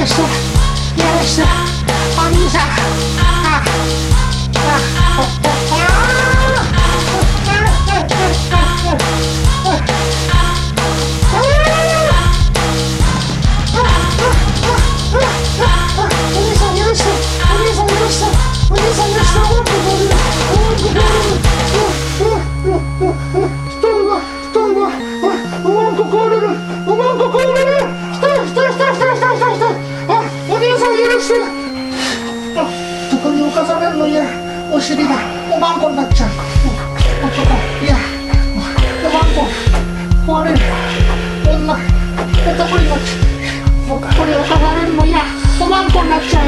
也是，也是，帮一下啊啊！せるあそこに浮かされるの嫌お尻がおまんこになっちゃうお男いやおまんこ壊れる女男になっちゃうこれ浮かされるの嫌おまんこになっちゃう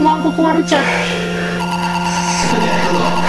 おまんこ壊れちゃう